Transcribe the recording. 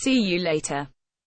See you later.